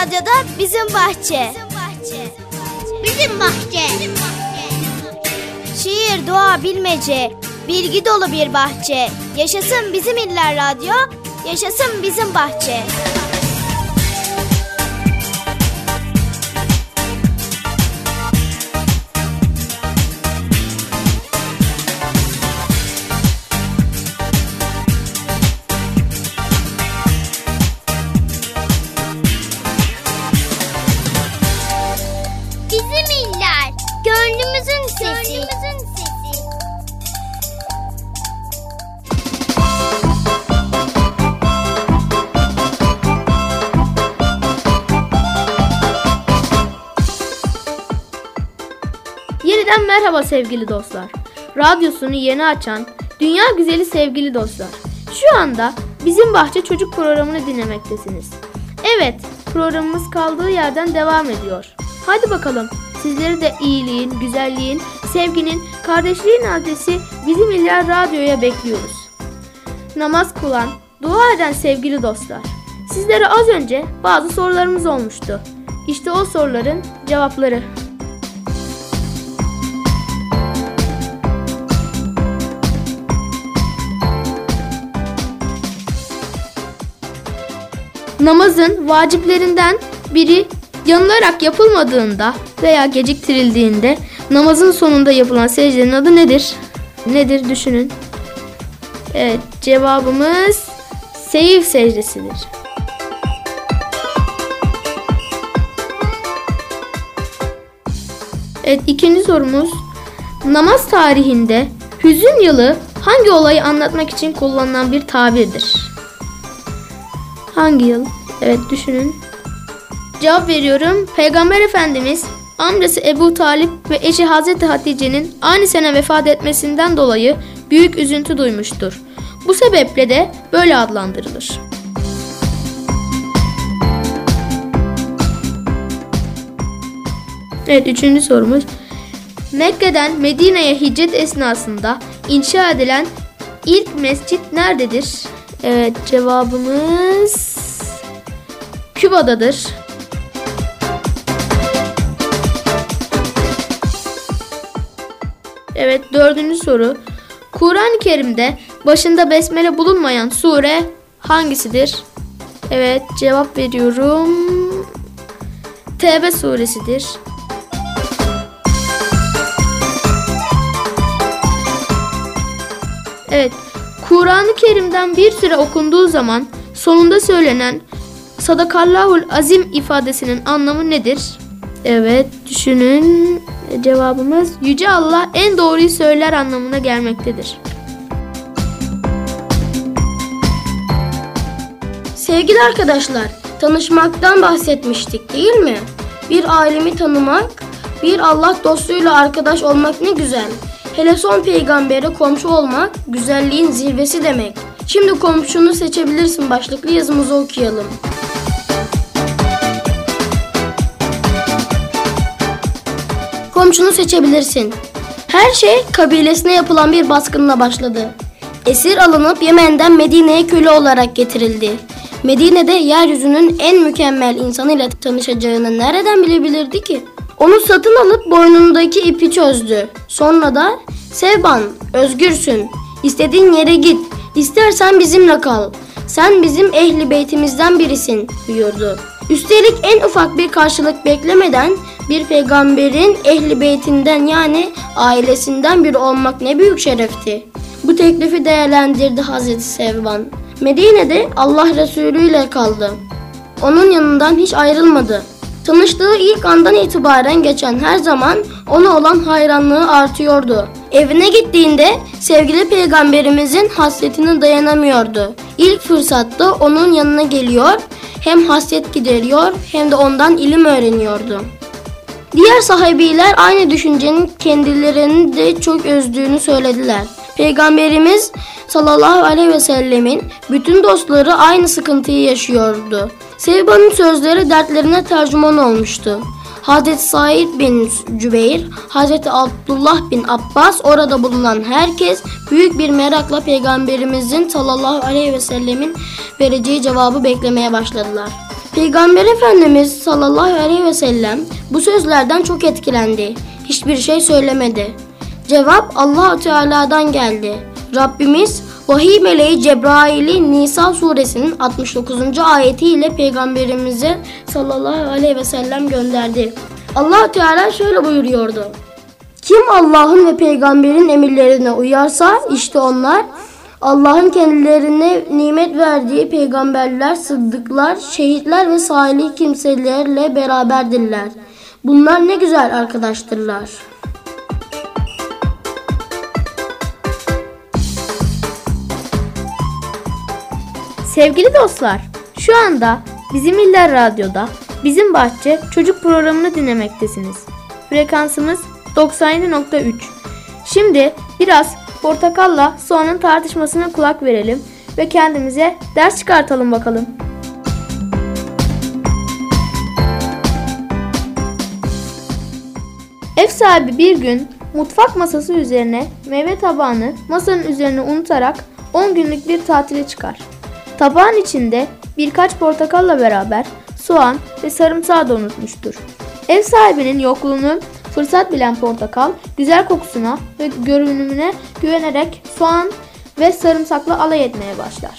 Radyo'da Bizim Bahçe. Bizim bahçe. Şiir, dua, bilmece, bilgi dolu bir bahçe. Yaşasın Bizim İller Radyo, yaşasın Bizim Bahçe. Yeniden merhaba sevgili dostlar. Radyosunu yeni açan dünya güzeli sevgili dostlar. Şu anda bizim bahçe çocuk programını dinlemektesiniz. Evet, programımız kaldığı yerden devam ediyor. Hadi bakalım sizleri de iyiliğin, güzelliğin, sevginin, kardeşliğin adresi bizim iller radyoya bekliyoruz. Namaz kılan, dua eden sevgili dostlar. Sizlere az önce bazı sorularımız olmuştu. İşte o soruların cevapları. Namazın vaciplerinden biri yanılarak yapılmadığında veya geciktirildiğinde namazın sonunda yapılan secdenin adı nedir? Nedir düşünün. Evet cevabımız seyir secdesidir. Evet ikinci sorumuz namaz tarihinde hüzün yılı hangi olayı anlatmak için kullanılan bir tabirdir? Hangi yıl? Evet düşünün. Cevap veriyorum. Peygamber Efendimiz amcası Ebu Talip ve eşi Hazreti Hatice'nin aynı sene vefat etmesinden dolayı büyük üzüntü duymuştur. Bu sebeple de böyle adlandırılır. Evet üçüncü sorumuz. Mekke'den Medine'ye hicret esnasında inşa edilen ilk mescit nerededir? Evet cevabımız Küba'dadır. Evet dördüncü soru. Kur'an-ı Kerim'de başında besmele bulunmayan sure hangisidir? Evet cevap veriyorum. Tevbe suresidir. Evet Kur'an-ı Kerim'den bir süre okunduğu zaman sonunda söylenen Sadakallahul Azim ifadesinin anlamı nedir? Evet düşünün cevabımız Yüce Allah en doğruyu söyler anlamına gelmektedir. Sevgili arkadaşlar, tanışmaktan bahsetmiştik değil mi? Bir alemi tanımak, bir Allah dostuyla arkadaş olmak ne güzel. Hele son peygambere komşu olmak güzelliğin zirvesi demek. Şimdi komşunu seçebilirsin başlıklı yazımızı okuyalım. Komşunu seçebilirsin. Her şey kabilesine yapılan bir baskınla başladı. Esir alınıp Yemen'den Medine'ye köle olarak getirildi. Medine'de yeryüzünün en mükemmel insanıyla tanışacağını nereden bilebilirdi ki? Onu satın alıp boynundaki ipi çözdü. Sonra da Sevban, özgürsün. İstediğin yere git. İstersen bizimle kal. Sen bizim ehli beytimizden birisin buyurdu. Üstelik en ufak bir karşılık beklemeden bir peygamberin ehli beytinden yani ailesinden biri olmak ne büyük şerefti. Bu teklifi değerlendirdi Hazreti Sevban. Medine'de Allah Resulü ile kaldı. Onun yanından hiç ayrılmadı. Tanıştığı ilk andan itibaren geçen her zaman ona olan hayranlığı artıyordu. Evine gittiğinde sevgili peygamberimizin hasretine dayanamıyordu. İlk fırsatta onun yanına geliyor, hem hasret gideriyor hem de ondan ilim öğreniyordu. Diğer sahabiler aynı düşüncenin kendilerini de çok özdüğünü söylediler. Peygamberimiz sallallahu aleyhi ve sellemin bütün dostları aynı sıkıntıyı yaşıyordu. Sevban'ın sözleri dertlerine tercüman olmuştu. Hazreti Said bin Cübeyr, Hazreti Abdullah bin Abbas, orada bulunan herkes büyük bir merakla Peygamberimizin sallallahu aleyhi ve sellemin vereceği cevabı beklemeye başladılar. Peygamber Efendimiz sallallahu aleyhi ve sellem bu sözlerden çok etkilendi. Hiçbir şey söylemedi. Cevap allah Teala'dan geldi. Rabbimiz vahiy meleği Cebrail'i Nisa suresinin 69. ayetiyle peygamberimize sallallahu aleyhi ve sellem gönderdi. allah Teala şöyle buyuruyordu. Kim Allah'ın ve peygamberin emirlerine uyarsa işte onlar Allah'ın kendilerine nimet verdiği peygamberler, sıddıklar, şehitler ve salih kimselerle beraberdirler. Bunlar ne güzel arkadaştırlar. Sevgili dostlar, şu anda Bizim İller Radyo'da Bizim Bahçe çocuk programını dinlemektesiniz. Frekansımız 97.3. Şimdi biraz portakalla soğanın tartışmasına kulak verelim ve kendimize ders çıkartalım bakalım. Ev sahibi bir gün mutfak masası üzerine meyve tabağını masanın üzerine unutarak 10 günlük bir tatile çıkar. Tabağın içinde birkaç portakalla beraber soğan ve sarımsağı da unutmuştur. Ev sahibinin yokluğunu fırsat bilen portakal güzel kokusuna ve görünümüne güvenerek soğan ve sarımsakla alay etmeye başlar.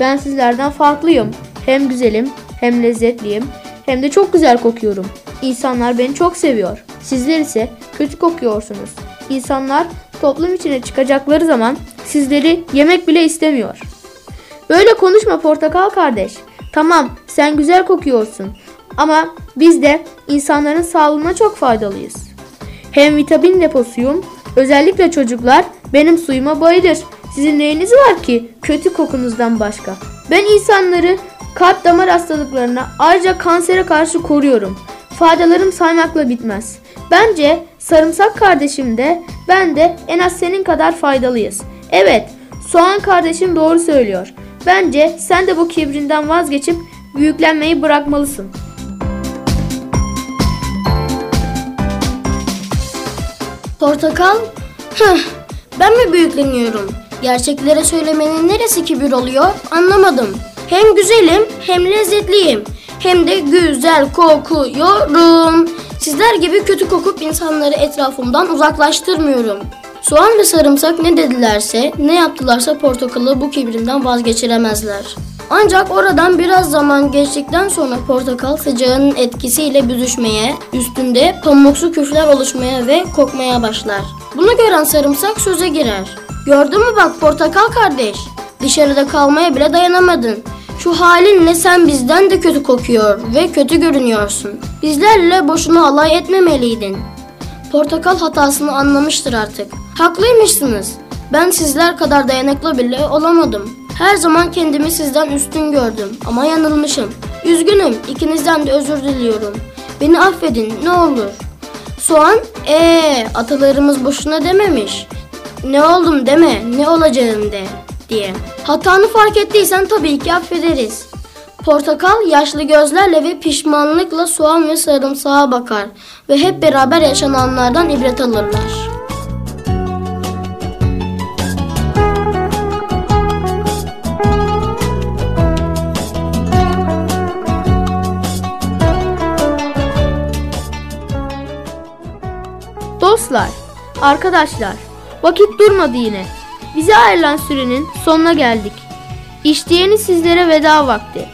Ben sizlerden farklıyım. Hem güzelim, hem lezzetliyim, hem de çok güzel kokuyorum. İnsanlar beni çok seviyor. Sizler ise kötü kokuyorsunuz. İnsanlar toplum içine çıkacakları zaman sizleri yemek bile istemiyor. Böyle konuşma portakal kardeş. Tamam sen güzel kokuyorsun ama biz de insanların sağlığına çok faydalıyız. Hem vitamin deposuyum. Özellikle çocuklar benim suyuma bayılır. Sizin neyiniz var ki kötü kokunuzdan başka? Ben insanları kalp damar hastalıklarına ayrıca kansere karşı koruyorum. Faydalarım saymakla bitmez. Bence sarımsak kardeşim de ben de en az senin kadar faydalıyız. Evet soğan kardeşim doğru söylüyor. Bence sen de bu kibrinden vazgeçip büyüklenmeyi bırakmalısın. Portakal? Hıh, ben mi büyükleniyorum? Gerçeklere söylemenin neresi kibir oluyor? Anlamadım. Hem güzelim hem lezzetliyim. Hem de güzel kokuyorum. Sizler gibi kötü kokup insanları etrafımdan uzaklaştırmıyorum. Soğan ve sarımsak ne dedilerse, ne yaptılarsa portakalı bu kibrinden vazgeçiremezler. Ancak oradan biraz zaman geçtikten sonra portakal sıcağının etkisiyle büzüşmeye, üstünde pamuksu küfler oluşmaya ve kokmaya başlar. Bunu gören sarımsak söze girer. Gördün mü bak portakal kardeş, dışarıda kalmaya bile dayanamadın. Şu halinle sen bizden de kötü kokuyor ve kötü görünüyorsun. Bizlerle boşuna alay etmemeliydin. Portakal hatasını anlamıştır artık. Haklıymışsınız. Ben sizler kadar dayanıklı bile olamadım. Her zaman kendimi sizden üstün gördüm ama yanılmışım. Üzgünüm, ikinizden de özür diliyorum. Beni affedin, ne olur. Soğan, ee atalarımız boşuna dememiş. Ne oldum deme, ne olacağım de diye. Hatanı fark ettiysen tabii ki affederiz. Portakal yaşlı gözlerle ve pişmanlıkla soğan ve sarımsağa bakar ve hep beraber yaşananlardan ibret alırlar. Dostlar, arkadaşlar, vakit durmadı yine. Bize ayrılan sürenin sonuna geldik. İşteyeni sizlere veda vakti.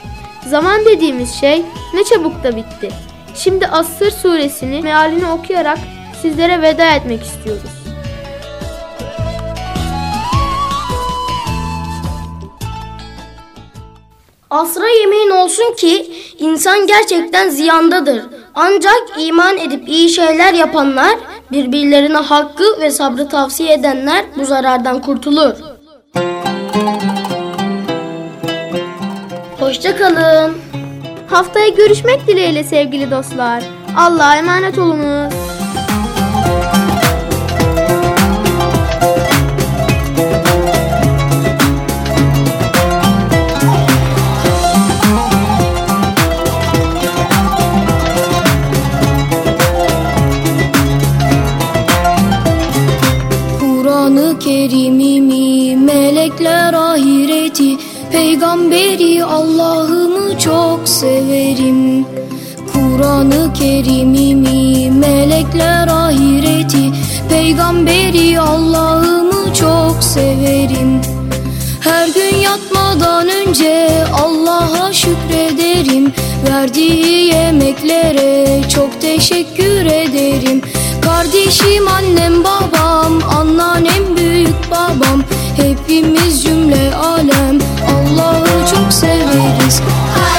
Zaman dediğimiz şey ne çabuk da bitti. Şimdi Assır suresini mealini okuyarak sizlere veda etmek istiyoruz. Asra yemin olsun ki insan gerçekten ziyandadır. Ancak iman edip iyi şeyler yapanlar, birbirlerine hakkı ve sabrı tavsiye edenler bu zarardan kurtulur. Hoşçakalın. Haftaya görüşmek dileğiyle sevgili dostlar. Allah'a emanet olunuz. Kerimimi melekler ahireti Peygamber Peygamberi Allah'ımı çok severim. Kur'an-ı Kerim'imi melekler ahireti Peygamberi Allah'ımı çok severim. Her gün yatmadan önce Allah'a şükrederim. Verdiği yemeklere çok teşekkür ederim Kardeşim annem babam anneannem büyük babam Hepimiz cümle alem. Allah'ı çok severiz. Kardeşim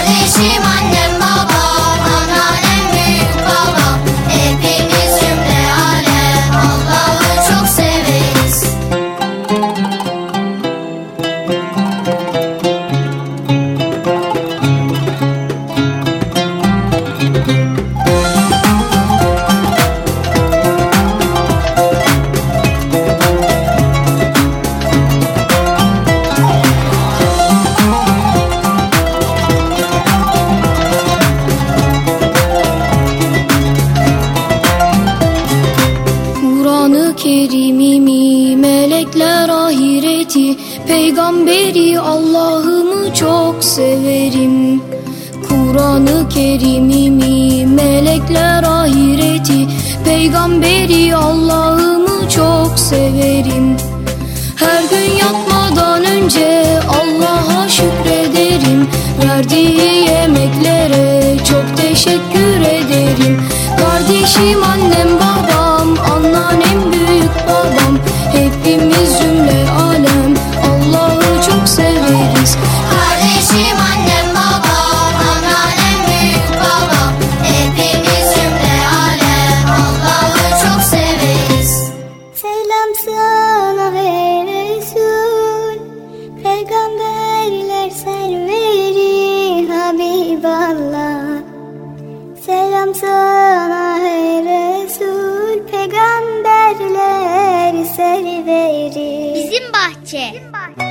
Peygamberi Allah'ımı çok severim. Kur'an-ı Kerim'imi melekler ahireti. Peygamberi Allah'ımı çok severim. Her gün yatmadan önce Allah'a şükrederim. Verdiği yemeklere çok teşekkür ederim. Kardeşim annem babam anneannem büyük babam. Hepimiz cümle verir. Bizim bahçe. Bizim bahçe.